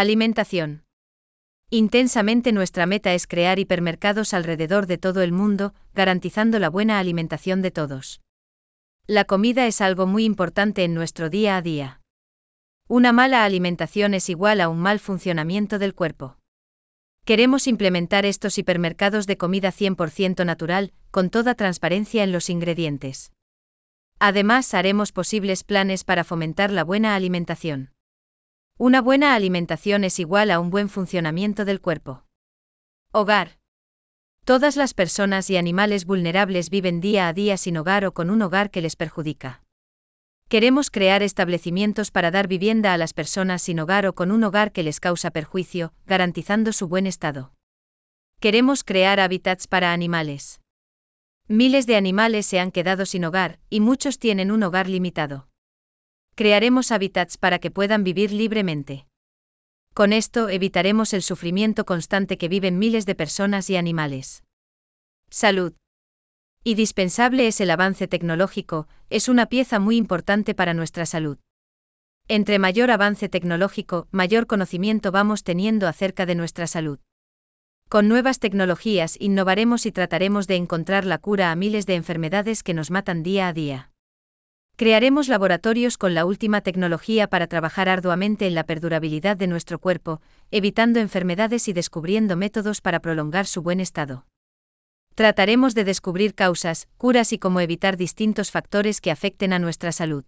Alimentación. Intensamente nuestra meta es crear hipermercados alrededor de todo el mundo, garantizando la buena alimentación de todos. La comida es algo muy importante en nuestro día a día. Una mala alimentación es igual a un mal funcionamiento del cuerpo. Queremos implementar estos hipermercados de comida 100% natural, con toda transparencia en los ingredientes. Además, haremos posibles planes para fomentar la buena alimentación. Una buena alimentación es igual a un buen funcionamiento del cuerpo. Hogar. Todas las personas y animales vulnerables viven día a día sin hogar o con un hogar que les perjudica. Queremos crear establecimientos para dar vivienda a las personas sin hogar o con un hogar que les causa perjuicio, garantizando su buen estado. Queremos crear hábitats para animales. Miles de animales se han quedado sin hogar, y muchos tienen un hogar limitado crearemos hábitats para que puedan vivir libremente. Con esto evitaremos el sufrimiento constante que viven miles de personas y animales. Salud. Y dispensable es el avance tecnológico, es una pieza muy importante para nuestra salud. Entre mayor avance tecnológico, mayor conocimiento vamos teniendo acerca de nuestra salud. Con nuevas tecnologías innovaremos y trataremos de encontrar la cura a miles de enfermedades que nos matan día a día. Crearemos laboratorios con la última tecnología para trabajar arduamente en la perdurabilidad de nuestro cuerpo, evitando enfermedades y descubriendo métodos para prolongar su buen estado. Trataremos de descubrir causas, curas y cómo evitar distintos factores que afecten a nuestra salud.